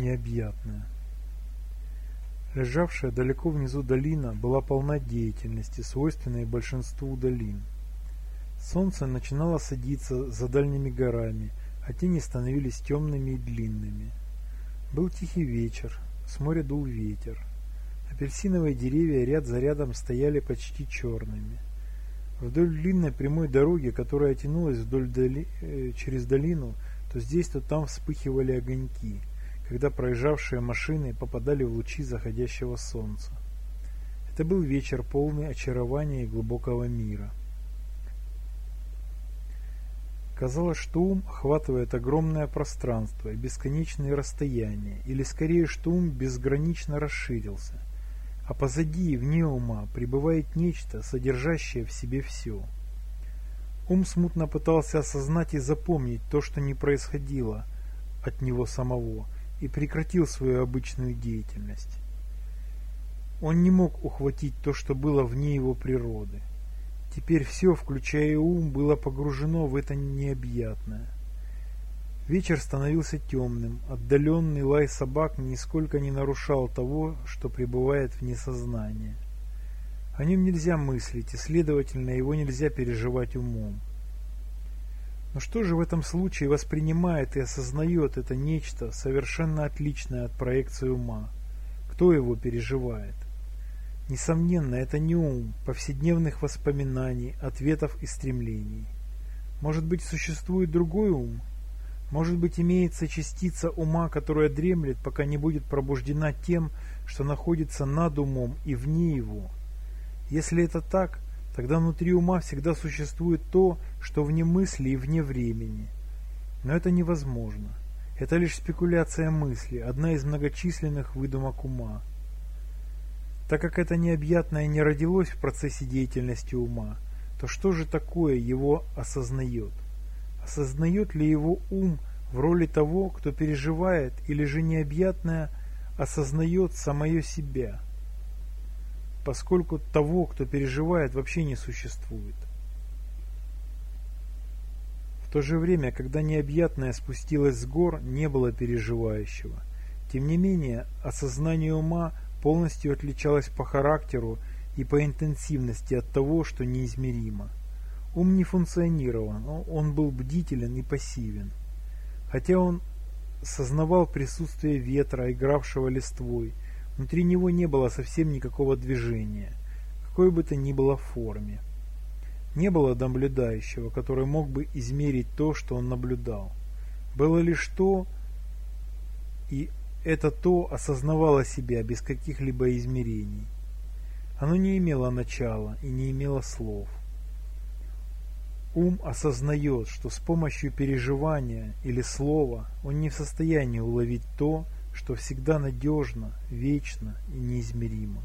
необъятное. Лежавшая далеко внизу долина была полна деятельности, свойственной большинству долин. Солнце начинало садиться за дальними горами, а тени становились темными и длинными. Был тихий вечер, с моря дул ветер. Апельсиновые деревья ряд за рядом стояли почти черными. Вдоль длинной прямой дороги, которая тянулась вдоль доли... э, через долину, то здесь, то там вспыхивали огоньки, когда проезжавшие машины попадали в лучи заходящего солнца. Это был вечер полный очарования и глубокого мира. Казалось, что ум охватывает огромное пространство и бесконечные расстояния, или скорее, что ум безгранично расширился, а позади и вне ума пребывает нечто, содержащее в себе все. Ум смутно пытался осознать и запомнить то, что не происходило от него самого, и прекратил свою обычную деятельность. Он не мог ухватить то, что было вне его природы. Теперь все, включая ум, было погружено в это необъятное. Вечер становился темным, отдаленный лай собак нисколько не нарушал того, что пребывает вне сознания. О нем нельзя мыслить, и, следовательно, его нельзя переживать умом. Но что же в этом случае воспринимает и осознает это нечто, совершенно отличное от проекции ума? Кто его переживает? Несомненно, это не ум повседневных воспоминаний, ответов и стремлений. Может быть, существует другой ум? Может быть, имеется частица ума, которая дремлет, пока не будет пробуждена тем, что находится над умом и вне его? Если это так, тогда внутри ума всегда существует то, что вне мысли и вне времени. Но это невозможно. Это лишь спекуляция мысли, одна из многочисленных выдумок ума. Так как это необъятное не родилось в процессе деятельности ума, то что же такое его осознает? Осознает ли его ум в роли того, кто переживает, или же необъятное осознает самое себя? Поскольку того, кто переживает, вообще не существует. В то же время, когда необъятное спустилось с гор, не было переживающего. Тем не менее, осознание ума – полностью отличалась по характеру и по интенсивности от того, что неизмеримо. Ум не функционировал, но он был бдителен и пассивен. Хотя он сознавал присутствие ветра, игравшего листвой, внутри него не было совсем никакого движения, какой бы то ни было форме. Не было наблюдающего, который мог бы измерить то, что он наблюдал. Было лишь то, и это то осознавало себя без каких-либо измерений. Оно не имело начала и не имело слов. Ум осознает, что с помощью переживания или слова он не в состоянии уловить то, что всегда надежно, вечно и неизмеримо.